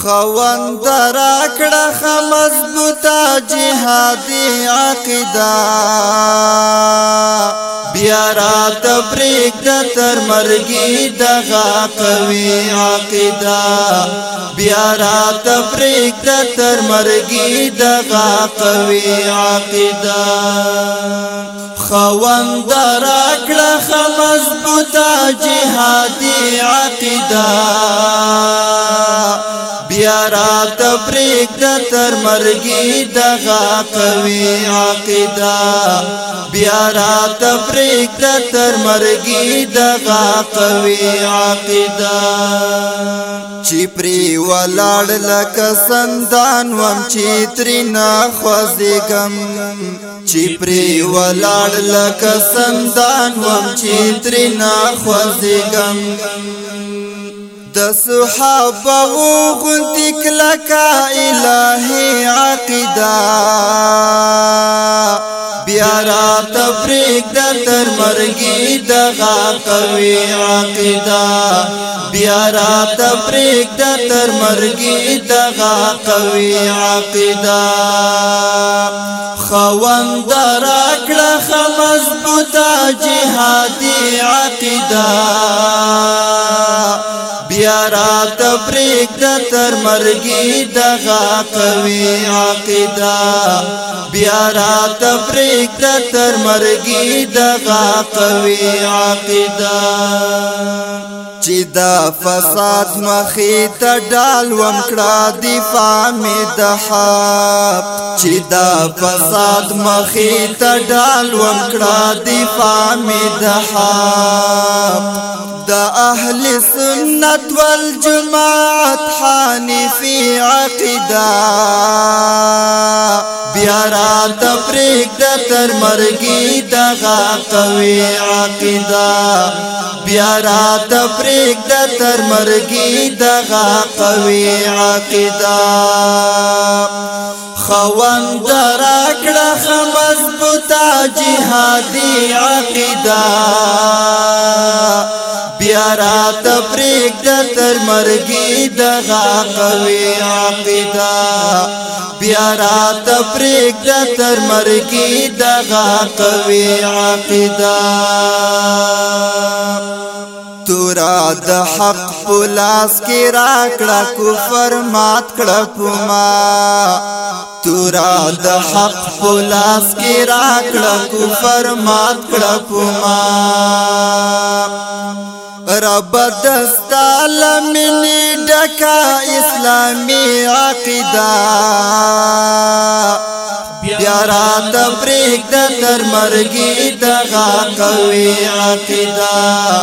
خوند را کړه مضبوطه جهادي عقیده بیا را تبریک د تر مرګي دغه قوي عقیده بیا را تبریک د تر مرګي دغه قوي عقیده خوند را کړه مضبوطه جهادي عقیده بیا را تبریک د تر مرګي دغه قوي عقیده بیا را تبریک د تر مرګي دغه قوي عقیده چې پری ولاړ لکه سندان وم چې ترینا خوځګم چې پری ولاړ لکه سندان وم چې ترینا خوځګم د صحابه غونت کلکا الہی عقیدہ بیا را تفریق د تر مرګي دغه قوي عقیدہ بیا را تفریق د تر مرګي دغه قوي عقیدہ خوند راکړه خمزبوتا جهادي عقیده بیا را تبریک د تر مرګي دغه قوي عقیده بیا را تبریک د تر مرګي دغه قوي عقیده چې د فساد مخې ته ډال ومکړه دفاع مې د حق چې د فساد مخې ته ډال ومکړه دفاع مې د حق د اهل سنت والجماعت حنفي عقیده ما تبریک د تر مرګي دغه قوي عقیده بیا را تبریک د تر مرګي دغه قوي عقیده خوان دراکړه مضبوطه جهادي عقیده بیا را تبریک دغا قوي عقيدة بيارا تفريق تر مرگي دغا قوي عقيدة تورا د حق پلاس کی راکړه کفر مات کړه پما تورا د حق پلاس کی راکړه کفر مات کړه پما رب دستال من زکا اسلامی عقیدہ بیارا تبریک دا تر مرگی دغا قوی عقیدہ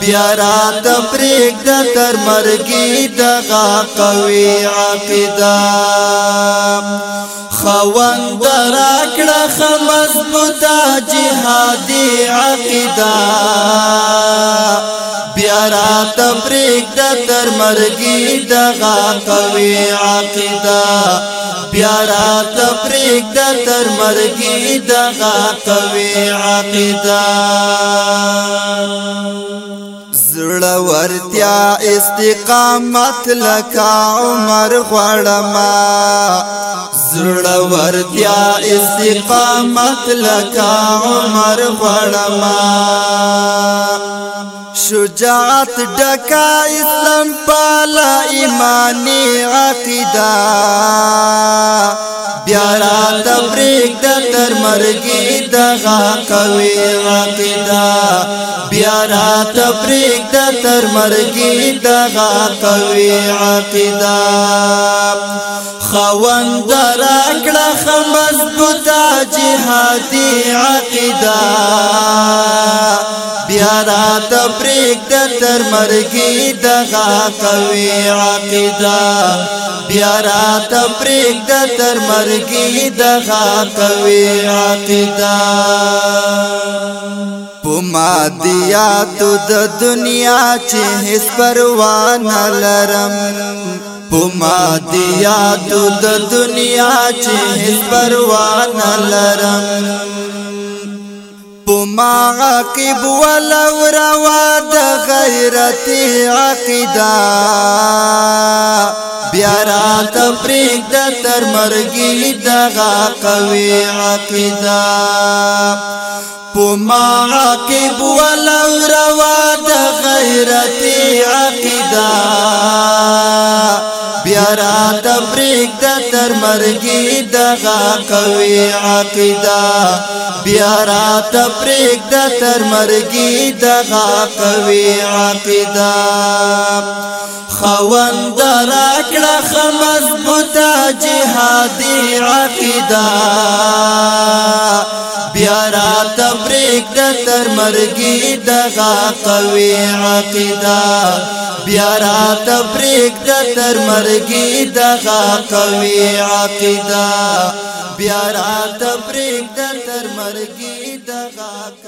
بیارا تبریک دا تر مرگی دغا قوی عقیدہ خوند راکڑا خمضبوطا جہادی عقیدہ تبریک د تر مرګي دغه قوي عقیده بیا را تبریک د تر مرګي دغه قوي عقیده زړه ورتیا استقامت لکا عمر غړما زړه ورتیا استقامت لکا عمر غړما شجاعت ډکا اسلام پالا ایمانی عقیده بیا را تبریک د تر مرګي دغه کوي عقیده بیا را تبریک د تر مرګي دغه کوي عقیده خوند راکړه خمزبوتا جهادي عقیده بیا را تبریک د تر مرګي دغه قوي عقیده بیا را تبریک د تر مرګي دغه قوي عقیده پما دیا تو د دنیا چې هیڅ پروا نه لرم پما دیا د دنیا چې پروان لرم پما عقب ولو روا د غیرت عقیده بیا را تفریق د تر مرګي دغه قوي عقیده پما عقب ولو روا د غیرت عقیده مرګي دغه کوي عقیده بیا را تفریق د تر مرګي دغه کوي عقیده خوان دراکړه خمزبوتا جهادي عقیده بیا را تفریق د تر مرګي دغه کوي عقیده بیا را تفریق د تر مرګي دغه قوي عقیده بیا را تفریق د تر مرګي دغه